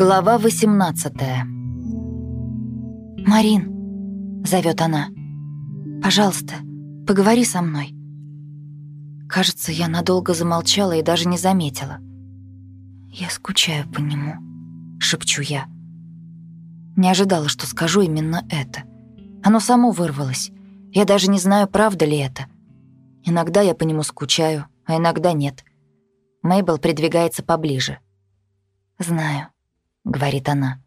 Глава 18 «Марин», — зовет она, — «пожалуйста, поговори со мной». Кажется, я надолго замолчала и даже не заметила. «Я скучаю по нему», — шепчу я. Не ожидала, что скажу именно это. Оно само вырвалось. Я даже не знаю, правда ли это. Иногда я по нему скучаю, а иногда нет. Мейбл придвигается поближе. «Знаю», — говорит она.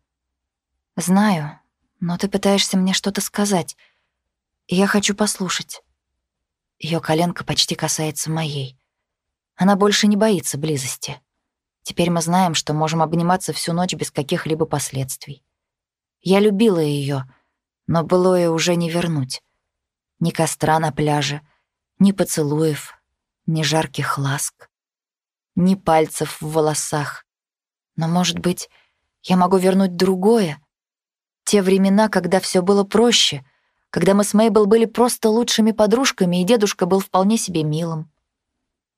«Знаю, но ты пытаешься мне что-то сказать, я хочу послушать». Ее коленка почти касается моей. Она больше не боится близости. Теперь мы знаем, что можем обниматься всю ночь без каких-либо последствий. Я любила ее, но былое уже не вернуть. Ни костра на пляже, ни поцелуев, ни жарких ласк, ни пальцев в волосах. Но, может быть, я могу вернуть другое. Те времена, когда все было проще, когда мы с Мейбл были просто лучшими подружками, и дедушка был вполне себе милым.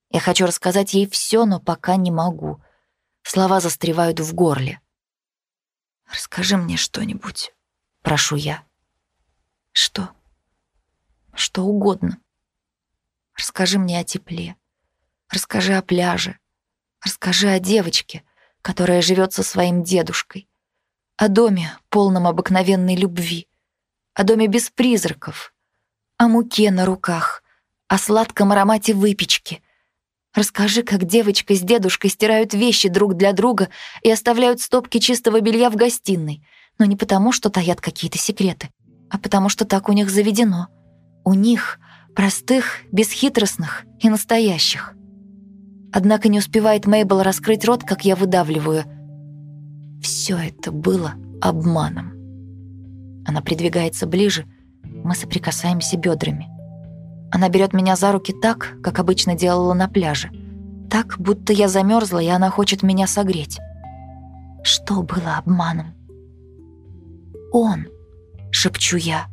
Я хочу рассказать ей все, но пока не могу. Слова застревают в горле. «Расскажи мне что-нибудь», — прошу я. «Что?» «Что угодно. Расскажи мне о тепле. Расскажи о пляже. Расскажи о девочке, которая живет со своим дедушкой, о доме, полном обыкновенной любви, о доме без призраков, о муке на руках, о сладком аромате выпечки. Расскажи, как девочка с дедушкой стирают вещи друг для друга и оставляют стопки чистого белья в гостиной, но не потому, что таят какие-то секреты, а потому что так у них заведено. У них, простых, бесхитростных и настоящих. Однако не успевает Мейбл раскрыть рот, как я выдавливаю. Все это было обманом. Она придвигается ближе, мы соприкасаемся бедрами. Она берет меня за руки так, как обычно делала на пляже. Так, будто я замерзла, и она хочет меня согреть. Что было обманом? «Он», — шепчу я.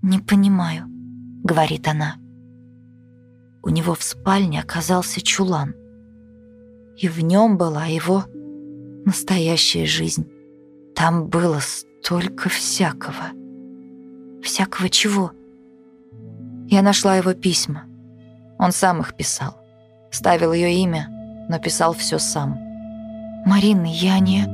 «Не понимаю», — говорит она у него в спальне оказался чулан. И в нем была его настоящая жизнь. Там было столько всякого. Всякого чего? Я нашла его письма. Он сам их писал. Ставил ее имя, но писал все сам. «Марина, я не...»